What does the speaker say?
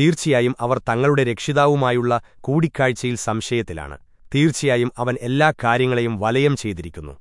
തീർച്ചയായും അവർ തങ്ങളുടെ രക്ഷിതാവുമായുള്ള കൂടിക്കാഴ്ചയിൽ സംശയത്തിലാണ്. തീർച്ചയായും അവൻ എല്ലാ കാര്യങ്ങളെയും വലയം ചെയ്തിരിക്കുന്നു.